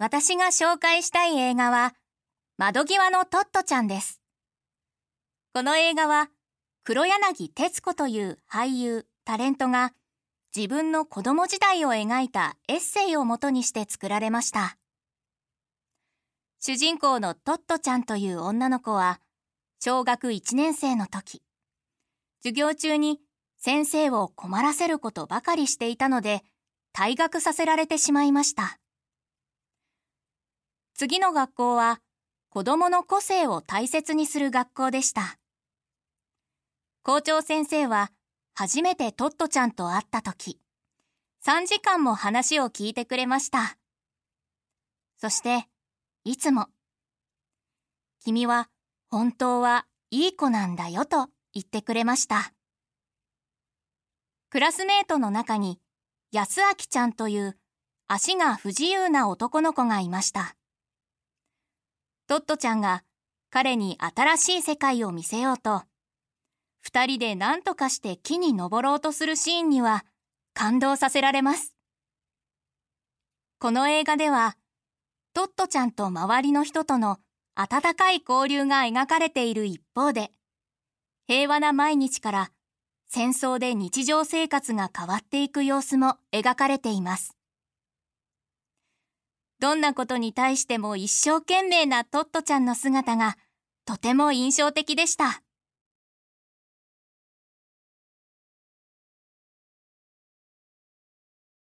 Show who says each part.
Speaker 1: 私が紹介したい映画は、窓際のトットちゃんです。この映画は、黒柳徹子という俳優、タレントが、自分の子供時代を描いたエッセイをもとにして作られました。主人公のトットちゃんという女の子は、小学1年生の時、授業中に先生を困らせることばかりしていたので、退学させられてしまいました。次の学校は子供の個性を大切にする学校でした。校長先生は初めてトットちゃんと会った時、3時間も話を聞いてくれました。そして、いつも、君は本当はいい子なんだよと言ってくれました。クラスメートの中に安明ちゃんという足が不自由な男の子がいました。トットちゃんが彼に新しい世界を見せようと、二人で何とかして木に登ろうとするシーンには感動させられます。この映画では、トットちゃんと周りの人との温かい交流が描かれている一方で、平和な毎日から戦争で日常生活が変わっていく様子も描かれています。どんなことに対しても一生懸命なトットちゃんの姿がとても印象的でした。